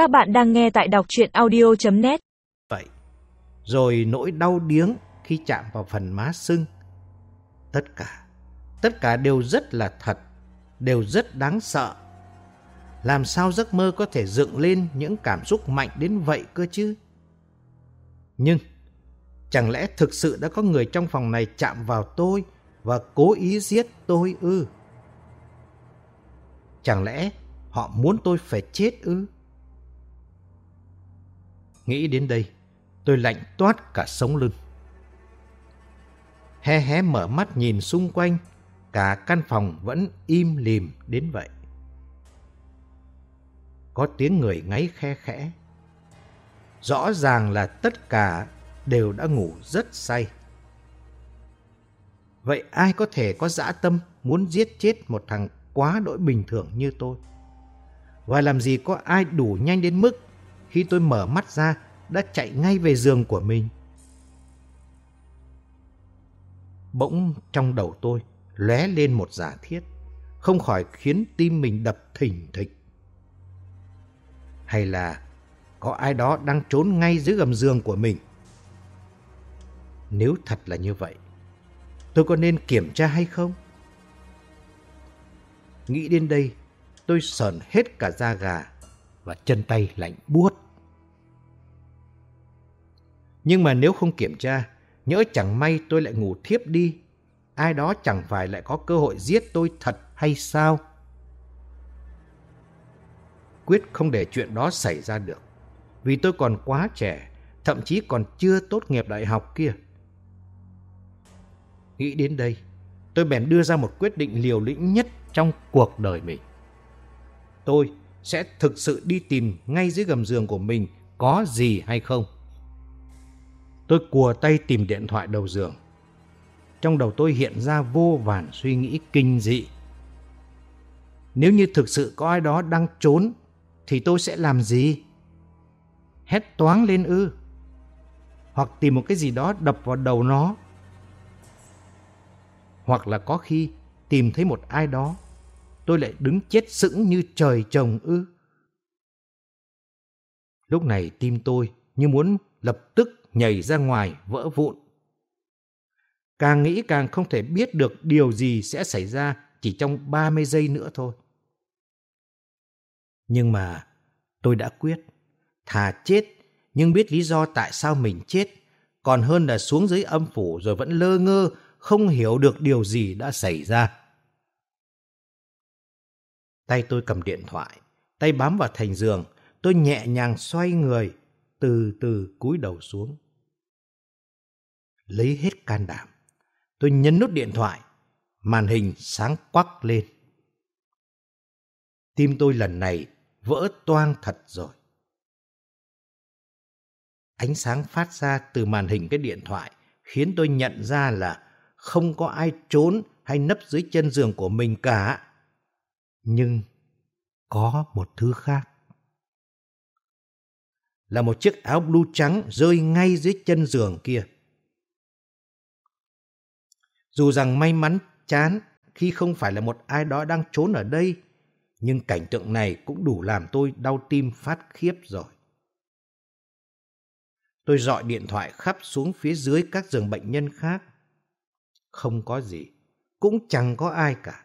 Các bạn đang nghe tại đọc chuyện audio.net Vậy, rồi nỗi đau điếng khi chạm vào phần má sưng. Tất cả, tất cả đều rất là thật, đều rất đáng sợ. Làm sao giấc mơ có thể dựng lên những cảm xúc mạnh đến vậy cơ chứ? Nhưng, chẳng lẽ thực sự đã có người trong phòng này chạm vào tôi và cố ý giết tôi ư? Chẳng lẽ họ muốn tôi phải chết ư? Nghĩ đến đây, tôi lạnh toát cả sống lưng. Hé hé mở mắt nhìn xung quanh, cả căn phòng vẫn im lìm đến vậy. Có tiếng người ngáy khe khẽ. Rõ ràng là tất cả đều đã ngủ rất say. Vậy ai có thể có dã tâm muốn giết chết một thằng quá đỗi bình thường như tôi? Và làm gì có ai đủ nhanh đến mức khi tôi mở mắt ra đã chạy ngay về giường của mình? Bỗng trong đầu tôi lóe lên một giả thiết, không khỏi khiến tim mình đập thình thịch. Hay là có ai đó đang trốn ngay dưới gầm giường của mình? Nếu thật là như vậy, tôi có nên kiểm tra hay không? Nghĩ đến đây, tôi sờn hết cả da gà và chân tay lạnh buốt. Nhưng mà nếu không kiểm tra, nhỡ chẳng may tôi lại ngủ thiếp đi, ai đó chẳng phải lại có cơ hội giết tôi thật hay sao? Quyết không để chuyện đó xảy ra được, vì tôi còn quá trẻ, thậm chí còn chưa tốt nghiệp đại học kia. Nghĩ đến đây, tôi bèn đưa ra một quyết định liều lĩnh nhất trong cuộc đời mình. Tôi sẽ thực sự đi tìm ngay dưới gầm giường của mình có gì hay không. Tôi cùa tay tìm điện thoại đầu giường. Trong đầu tôi hiện ra vô vàn suy nghĩ kinh dị. Nếu như thực sự có ai đó đang trốn, thì tôi sẽ làm gì? Hét toáng lên ư? Hoặc tìm một cái gì đó đập vào đầu nó? Hoặc là có khi tìm thấy một ai đó, tôi lại đứng chết sững như trời trồng ư? Lúc này tim tôi như muốn lập tức nhảy ra ngoài vỡ vụn. Càng nghĩ càng không thể biết được điều gì sẽ xảy ra chỉ trong 30 giây nữa thôi. Nhưng mà tôi đã quyết, thà chết nhưng biết lý do tại sao mình chết, còn hơn là xuống dưới âm phủ rồi vẫn lơ ngơ, không hiểu được điều gì đã xảy ra. Tay tôi cầm điện thoại, tay bám vào thành giường, tôi nhẹ nhàng xoay người, từ từ cúi đầu xuống. Lấy hết can đảm, tôi nhấn nút điện thoại, màn hình sáng quắc lên. Tim tôi lần này vỡ toang thật rồi. Ánh sáng phát ra từ màn hình cái điện thoại khiến tôi nhận ra là không có ai trốn hay nấp dưới chân giường của mình cả. Nhưng có một thứ khác. Là một chiếc áo blue trắng rơi ngay dưới chân giường kia. Dù rằng may mắn chán khi không phải là một ai đó đang trốn ở đây, nhưng cảnh tượng này cũng đủ làm tôi đau tim phát khiếp rồi. Tôi dọi điện thoại khắp xuống phía dưới các giường bệnh nhân khác. Không có gì, cũng chẳng có ai cả.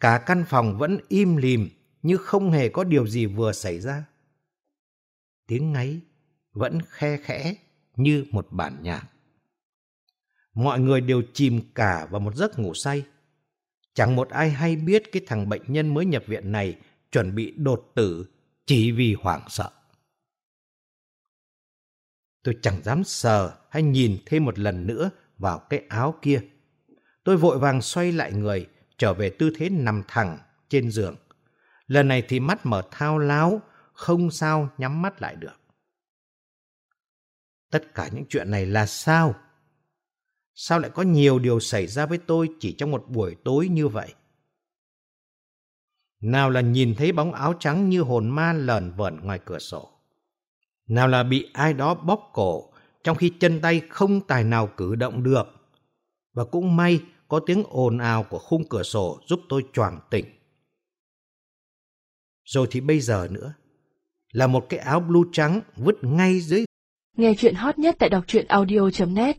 Cả căn phòng vẫn im lìm như không hề có điều gì vừa xảy ra. Tiếng ngáy vẫn khe khẽ như một bản nhạc. Mọi người đều chìm cả vào một giấc ngủ say. Chẳng một ai hay biết cái thằng bệnh nhân mới nhập viện này chuẩn bị đột tử chỉ vì hoảng sợ. Tôi chẳng dám sờ hay nhìn thêm một lần nữa vào cái áo kia. Tôi vội vàng xoay lại người, trở về tư thế nằm thẳng trên giường. Lần này thì mắt mở thao láo, không sao nhắm mắt lại được. Tất cả những chuyện này là sao? Sao lại có nhiều điều xảy ra với tôi chỉ trong một buổi tối như vậy? Nào là nhìn thấy bóng áo trắng như hồn ma lờn vờn ngoài cửa sổ. Nào là bị ai đó bóp cổ trong khi chân tay không tài nào cử động được. Và cũng may có tiếng ồn ào của khung cửa sổ giúp tôi choàng tỉnh. Rồi thì bây giờ nữa, là một cái áo blue trắng vứt ngay dưới Nghe chuyện hot nhất tại đọc truyện audio.net